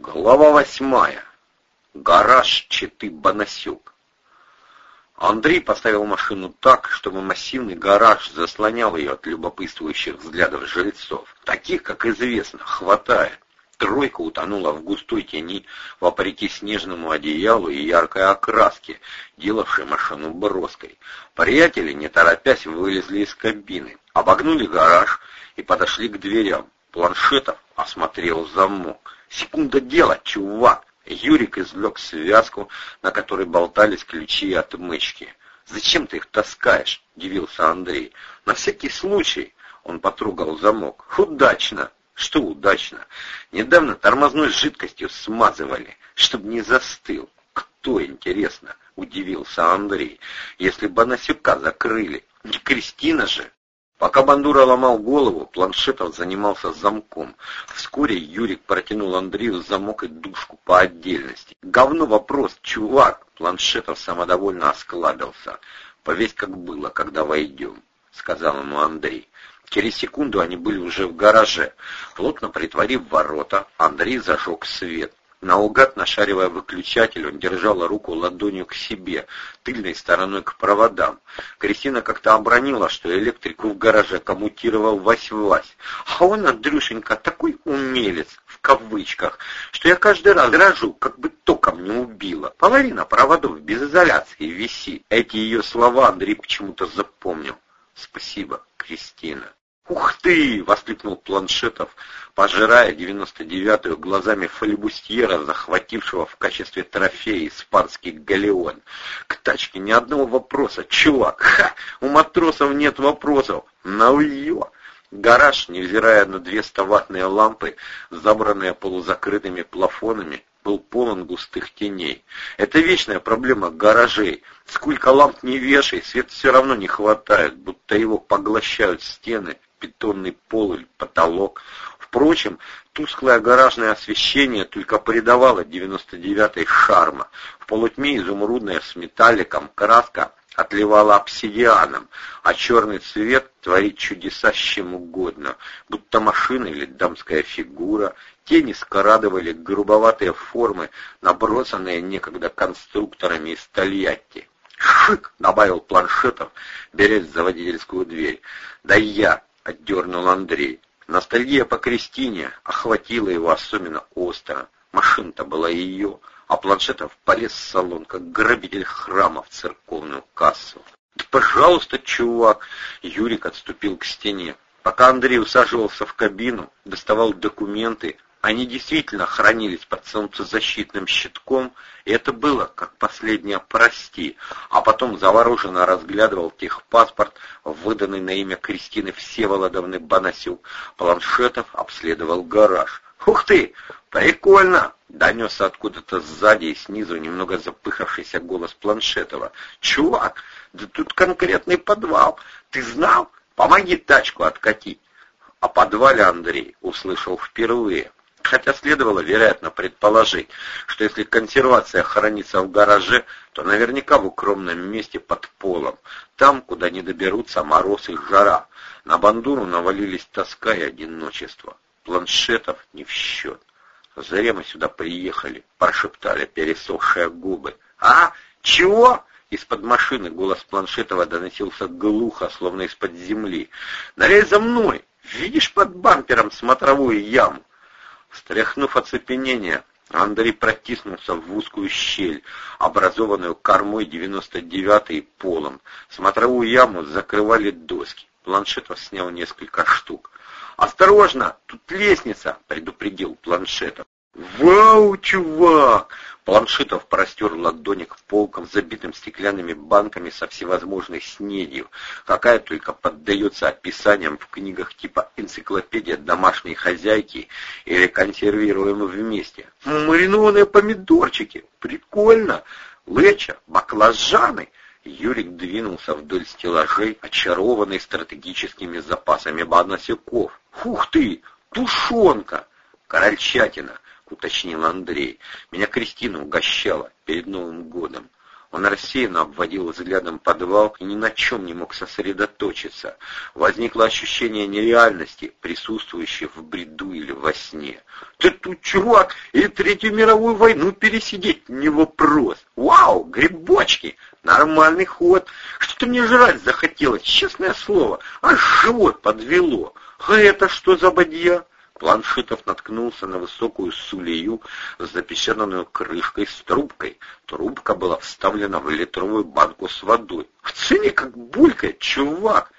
Глава восьмая. Гараж Читы Бонасюк. Андрей поставил машину так, чтобы массивный гараж заслонял ее от любопытствующих взглядов жильцов. Таких, как известно, хватает. Тройка утонула в густой тени, вопреки снежному одеялу и яркой окраске, делавшей машину броской. Приятели, не торопясь, вылезли из кабины, обогнули гараж и подошли к дверям. Планшетов осмотрел замок. Секунда дела, чувак. Юрик извлек связку, на которой болтались ключи от мычки. «Зачем ты их таскаешь?» — удивился Андрей. «На всякий случай». Он потрогал замок. «Удачно!» «Что удачно?» «Недавно тормозной жидкостью смазывали, чтобы не застыл». «Кто, интересно?» — удивился Андрей. «Если бы Анасюка закрыли, не Кристина же!» Пока Бандура ломал голову, Планшетов занимался замком. Вскоре Юрик протянул Андрею замок и душку по отдельности. «Говно вопрос, чувак!» Планшетов самодовольно осклабился. «Повесь как было, когда войдем», — сказал ему Андрей. Через секунду они были уже в гараже. Плотно притворив ворота, Андрей зажег свет. Наугад нашаривая выключатель, он держал руку ладонью к себе, тыльной стороной к проводам. Кристина как-то обронила, что электрику в гараже коммутировал Вась-Вась. А он, Андрюшенька, такой умелец, в кавычках, что я каждый раз дрожу, как бы током не убило. Половина проводов без изоляции висит. Эти ее слова Андрей почему-то запомнил. Спасибо, Кристина. «Ух ты!» — воскликнул Планшетов, пожирая 99-ю глазами фалибустьера, захватившего в качестве трофея испанский галеон. «К тачке ни одного вопроса, чувак! Ха! У матросов нет вопросов! Науё!» Гараж, невзирая на две стоватные лампы, забранные полузакрытыми плафонами, был полон густых теней. Это вечная проблема гаражей. Сколько ламп не вешай, свет все равно не хватает, будто его поглощают стены, бетонный пол или потолок. Впрочем, тусклое гаражное освещение только придавало 99-й шарма. В полутьме изумрудная с металликом краска отливала обсидианом, а черный цвет творит чудеса с чем угодно, будто машина или дамская фигура. Тени скорадывали грубоватые формы, набросанные некогда конструкторами из Тольятти. «Шик!» — добавил планшетов, берясь за водительскую дверь. «Да я!» — отдернул Андрей. Ностальгия по Кристине охватила его особенно остро. Машина-то была ее, а Планшетов полез в салон, как грабитель храма в церковную кассу. «Да пожалуйста, чувак!» Юрик отступил к стене. Пока Андрей усаживался в кабину, доставал документы, они действительно хранились под солнцезащитным щитком, и это было как последнее «прости», а потом завороженно разглядывал техпаспорт, выданный на имя Кристины Всеволодовны Бонасюк. Планшетов обследовал гараж. «Ух ты! Прикольно!» — донесся откуда-то сзади и снизу немного запыхавшийся голос Планшетова. «Чувак, да тут конкретный подвал. Ты знал? Помоги тачку откатить!» О подвале Андрей услышал впервые хотя следовало, вероятно, предположить, что если консервация хранится в гараже, то наверняка в укромном месте под полом, там, куда не доберутся мороз и жара. На бандуру навалились тоска и одиночество. Планшетов не в счет. «Зря мы сюда приехали», — прошептали пересохшие губы. «А? Чего?» Из-под машины голос Планшетова доносился глухо, словно из-под земли. «Налей за мной! Видишь под бампером смотровую яму? Стряхнув оцепенение, Андрей протиснулся в узкую щель, образованную кормой 99-й полом. Смотровую яму закрывали доски. Планшетов снял несколько штук. «Осторожно! Тут лестница!» — предупредил Планшетов. «Вау, чувак!» Планшетов простер ладони к полкам, забитым стеклянными банками со всевозможной снедью, какая только поддается описаниям в книгах типа «Энциклопедия домашней хозяйки» или «Консервируем вместе». «Маринованные помидорчики! Прикольно! Леча, баклажаны!» Юрик двинулся вдоль стеллажей, очарованный стратегическими запасами банасяков. «Ух ты! Тушенка! Корольчатина!» — уточнил Андрей. «Меня Кристина угощала перед Новым годом». Он рассеянно обводил взглядом подвал и ни на чем не мог сосредоточиться. Возникло ощущение нереальности, присутствующее в бреду или во сне. «Ты тут, чувак, и Третью мировую войну пересидеть не вопрос! Вау, грибочки! Нормальный ход! Что-то мне жрать захотелось, честное слово, аж живот подвело! А это что за бадья?» Планшетов наткнулся на высокую сулею с запечатанной крышкой с трубкой. Трубка была вставлена в литровую банку с водой. «В цене как булькает, чувак!»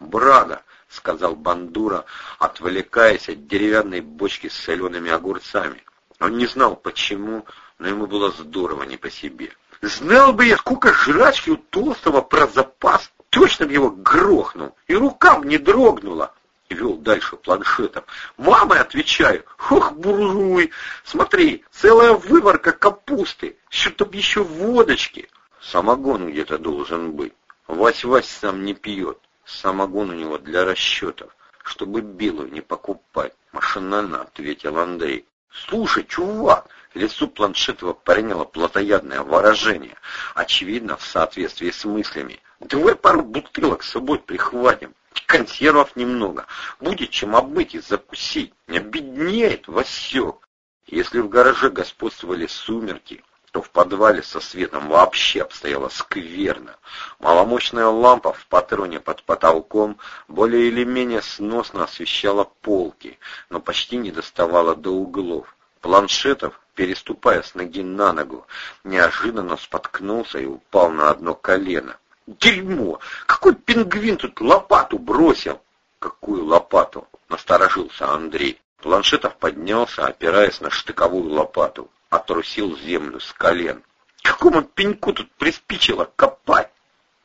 «Брага!» — сказал Бандура, отвлекаясь от деревянной бочки с солеными огурцами. Он не знал, почему, но ему было здорово не по себе. «Знал бы я, сколько жрачки у толстого про запас, точно бы его грохнул, и рукам не дрогнула!» Вел дальше планшетом. «Мама, отвечаю, ох, буржуй, смотри, целая выварка капусты, что-то еще водочки». Самогон где-то должен быть. Вась-Вась сам не пьет. Самогон у него для расчетов, чтобы белую не покупать, машинально ответил Андрей. «Слушай, чувак!» Лицо Планшетова приняло плотоядное выражение, очевидно, в соответствии с мыслями. «Давай пару бутылок с собой прихватим консервов немного. Будет чем обмыть и закусить. Не обеднеет Васек. Если в гараже господствовали сумерки, то в подвале со светом вообще обстояло скверно. Маломощная лампа в патроне под потолком более или менее сносно освещала полки, но почти не доставала до углов. Планшетов, переступая с ноги на ногу, неожиданно споткнулся и упал на одно колено. Дерьмо! Какой пингвин тут лопату бросил? Какую лопату? Насторожился Андрей. Планшетов поднялся, опираясь на штыковую лопату, отрусил землю с колен. Какому пеньку тут приспичило копать?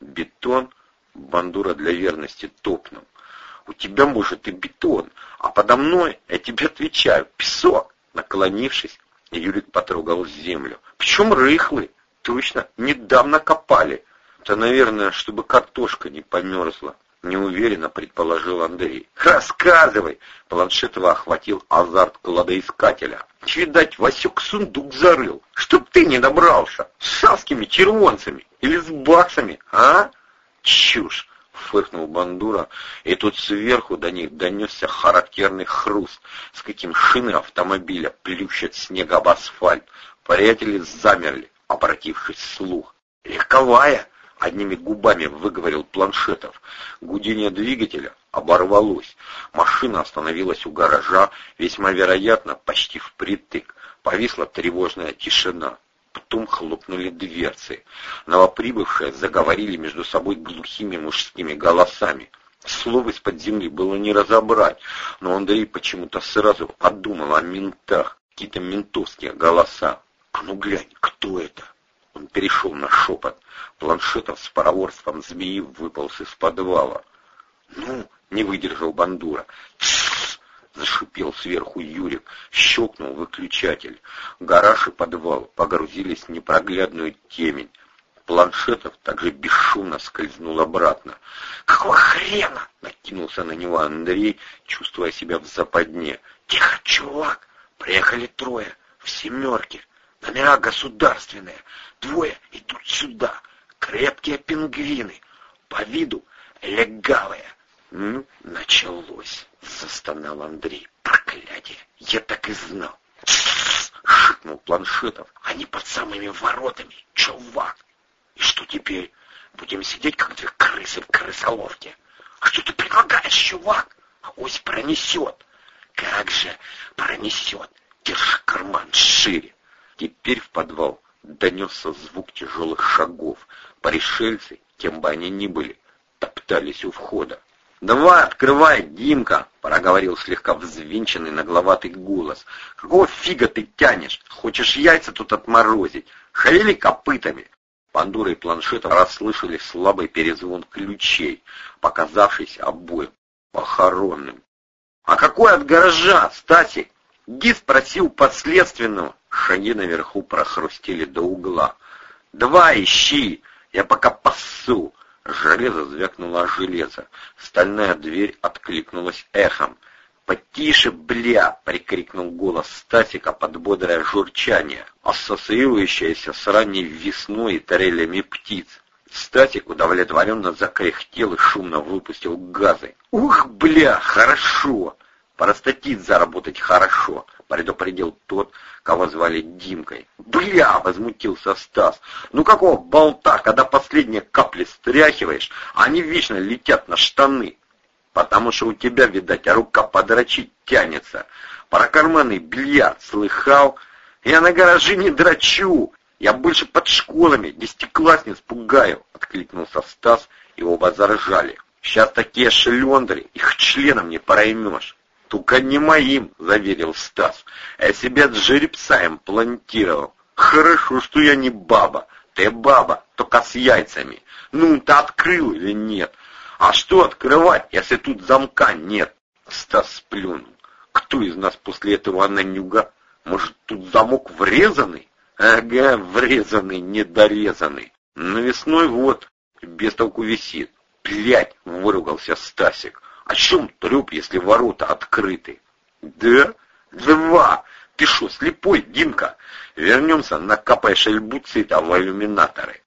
Бетон? Бандура для верности топнул. У тебя, может, и бетон, а подо мной, я тебе отвечаю, песок. Наклонившись, Юрик потрогал землю. Причем рыхлый. Точно, недавно копали. «Да, наверное, чтобы картошка не померзла», — неуверенно предположил Андрей. «Рассказывай!» — Планшетова охватил азарт кладоискателя. «Видать, Васек сундук зарыл, чтоб ты не добрался, с шавскими червонцами или с баксами, а?» «Чушь!» — фыркнул Бандура, и тут сверху до них донесся характерный хруст, с каким шины автомобиля плющат снег об асфальт. Приятели замерли, обратившись вслух. «Легковая!» Одними губами выговорил Планшетов. Гудение двигателя оборвалось. Машина остановилась у гаража, весьма вероятно, почти впритык. Повисла тревожная тишина. Потом хлопнули дверцы. Новоприбывшие заговорили между собой глухими мужскими голосами. Слов из-под земли было не разобрать, но Андрей почему-то сразу подумал о ментах, какие-то ментовские голоса. «А ну глянь, кто это?» Он перешел на шепот. Планшетов с пароворством змеи выполз из подвала. «Ну!» — не выдержал Бандура. Зашипел сверху Юрик. Щелкнул выключатель. Гараж и подвал погрузились в непроглядную темень. Планшетов также бесшумно скользнул обратно. «Какого хрена?» — накинулся на него Андрей, чувствуя себя в западне. «Тихо, чувак! Приехали трое, в семерке. Номера государственные. Двое идут сюда. Крепкие пингвины. По виду легавые. Ну, началось, застонал Андрей. Проклятие, я так и знал. шикнул Планшетов. Они под самыми воротами, чувак. И что теперь? Будем сидеть, как две крысы в крысоловке. А что ты предлагаешь, чувак? Ось пронесет. Как же пронесет. Держи карман шире. Теперь в подвал донесся звук тяжелых шагов. Пришельцы, кем бы они ни были, топтались у входа. «Давай, открывай, Димка!» — проговорил слегка взвинченный нагловатый голос. «Какого фига ты тянешь? Хочешь яйца тут отморозить? Шевели копытами!» Пандура и планшетом расслышали слабый перезвон ключей, показавшийся обоим похоронным. «А какой от гаража, Стасик?» Ги спросил подследственного. Шаги наверху прохрустели до угла. «Два ищи! Я пока пасу!» Железо звякнуло о железо. Стальная дверь откликнулась эхом. «Потише, бля!» — прикрикнул голос Стасика под бодрое журчание, ассоциирующееся с ранней весной и тарелями птиц. Стасик удовлетворенно закряхтел и шумно выпустил газы. «Ух, бля, хорошо!» «Простатит заработать хорошо», — предупредил тот, кого звали Димкой. «Бля!» — возмутился Стас. «Ну какого болта, когда последние капли стряхиваешь, они вечно летят на штаны?» потому что у тебя, видать, рука подрочить тянется. Про карманный бильярд слыхал? Я на гаражи не дрочу, я больше под школами, десятиклассниц пугаю, — откликнулся Стас, и оба заржали. Сейчас такие шлендры, их членом не проймешь. Только не моим, — заверил Стас. Я себя с жеребца имплантировал. Хорошо, что я не баба. Ты баба, только с яйцами. Ну, ты открыл или нет? А что открывать, если тут замка нет? Стас сплюнул. Кто из нас после этого ананюга? Может, тут замок врезанный? Ага, врезанный, недорезанный. Но весной вот, без толку висит. Блять, выругался Стасик. О чем трюк, если ворота открыты? Да? Два! Ты шо, слепой, Димка? Вернемся, накапай шельбуцита в иллюминаторы.